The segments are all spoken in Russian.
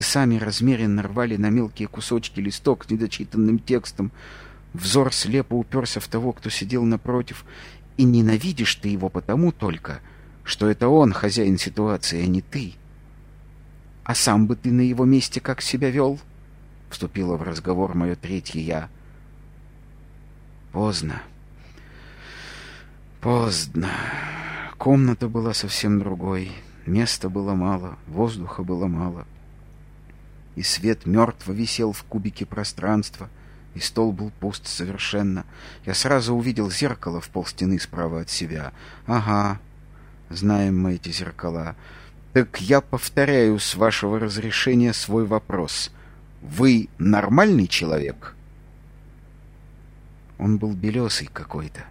сами размеренно рвали на мелкие кусочки листок с недочитанным текстом. Взор слепо уперся в того, кто сидел напротив. И ненавидишь ты его потому только, что это он хозяин ситуации, а не ты. А сам бы ты на его месте как себя вел? Вступила в разговор мое третье «я». Поздно. Поздно. Комната была совсем другой. Места было мало, воздуха было мало. И свет мертво висел в кубике пространства, и стол был пуст совершенно. Я сразу увидел зеркало в полстены справа от себя. Ага, знаем мы эти зеркала. Так я повторяю с вашего разрешения свой вопрос. Вы нормальный человек? Он был белесый какой-то.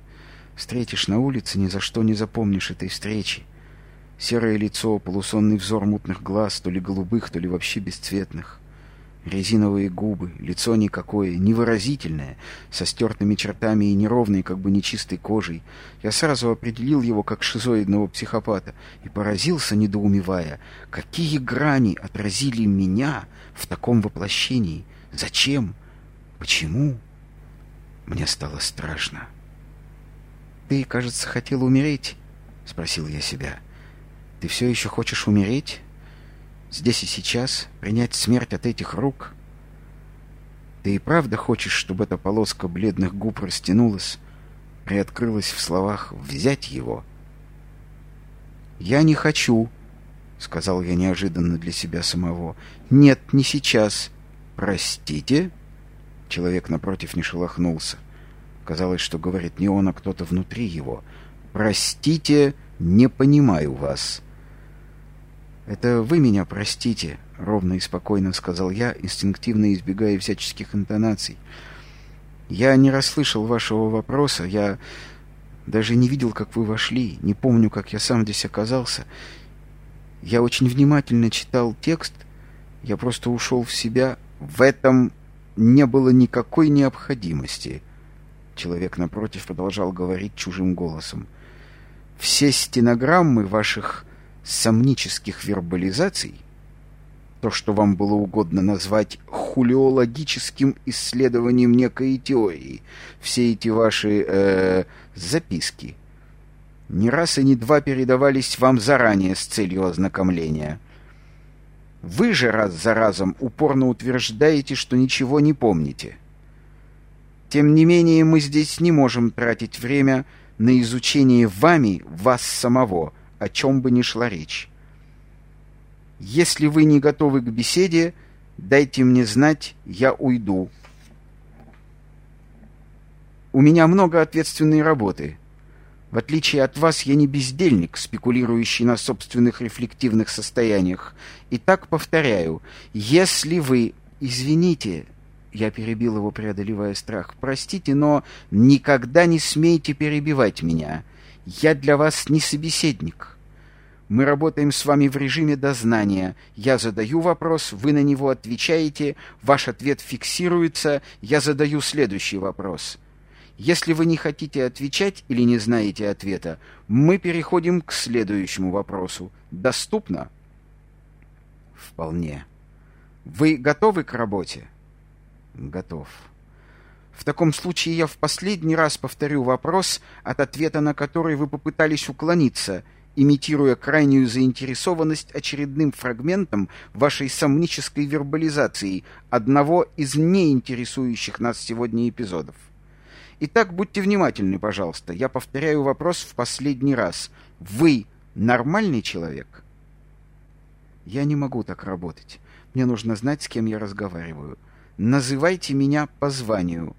Встретишь на улице, ни за что не запомнишь этой встречи. Серое лицо, полусонный взор мутных глаз, то ли голубых, то ли вообще бесцветных. Резиновые губы, лицо никакое, невыразительное, со стертыми чертами и неровной, как бы нечистой кожей. Я сразу определил его как шизоидного психопата и поразился, недоумевая, какие грани отразили меня в таком воплощении. Зачем? Почему? Мне стало страшно. «Ты, кажется, хотел умереть?» — спросил я себя. «Ты все еще хочешь умереть? Здесь и сейчас? Принять смерть от этих рук?» «Ты и правда хочешь, чтобы эта полоска бледных губ растянулась, приоткрылась в словах «взять его»?» «Я не хочу», — сказал я неожиданно для себя самого. «Нет, не сейчас». «Простите?» Человек напротив не шелохнулся. Казалось, что говорит не он, а кто-то внутри его. «Простите, не понимаю вас». «Это вы меня простите», — ровно и спокойно сказал я, инстинктивно избегая всяческих интонаций. «Я не расслышал вашего вопроса, я даже не видел, как вы вошли, не помню, как я сам здесь оказался. Я очень внимательно читал текст, я просто ушел в себя. В этом не было никакой необходимости», Человек напротив продолжал говорить чужим голосом. «Все стенограммы ваших сомнических вербализаций, то, что вам было угодно назвать хулиологическим исследованием некой теории, все эти ваши э, записки, не раз и не два передавались вам заранее с целью ознакомления. Вы же раз за разом упорно утверждаете, что ничего не помните». Тем не менее, мы здесь не можем тратить время на изучение вами вас самого, о чем бы ни шла речь. Если вы не готовы к беседе, дайте мне знать, я уйду. У меня много ответственной работы. В отличие от вас, я не бездельник, спекулирующий на собственных рефлективных состояниях. И так повторяю, если вы... Извините, я перебил его, преодолевая страх. «Простите, но никогда не смейте перебивать меня. Я для вас не собеседник. Мы работаем с вами в режиме дознания. Я задаю вопрос, вы на него отвечаете, ваш ответ фиксируется, я задаю следующий вопрос. Если вы не хотите отвечать или не знаете ответа, мы переходим к следующему вопросу. Доступно?» «Вполне. Вы готовы к работе?» Готов. В таком случае я в последний раз повторю вопрос, от ответа на который вы попытались уклониться, имитируя крайнюю заинтересованность очередным фрагментом вашей сомнической вербализации одного из неинтересующих нас сегодня эпизодов. Итак, будьте внимательны, пожалуйста. Я повторяю вопрос в последний раз. Вы нормальный человек? Я не могу так работать. Мне нужно знать, с кем я разговариваю. Называйте меня по званию.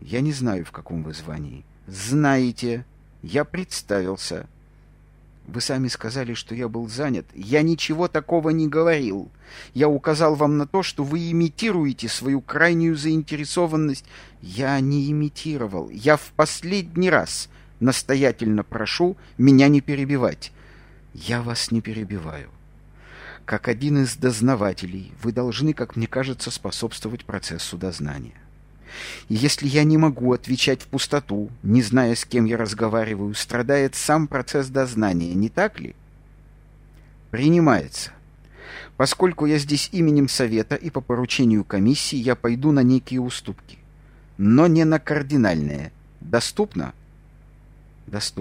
Я не знаю, в каком вы звании. Знаете. Я представился. Вы сами сказали, что я был занят. Я ничего такого не говорил. Я указал вам на то, что вы имитируете свою крайнюю заинтересованность. Я не имитировал. Я в последний раз настоятельно прошу меня не перебивать. Я вас не перебиваю. Как один из дознавателей, вы должны, как мне кажется, способствовать процессу дознания. И если я не могу отвечать в пустоту, не зная, с кем я разговариваю, страдает сам процесс дознания, не так ли? Принимается. Поскольку я здесь именем Совета и по поручению комиссии, я пойду на некие уступки. Но не на кардинальные. Доступно? Доступно.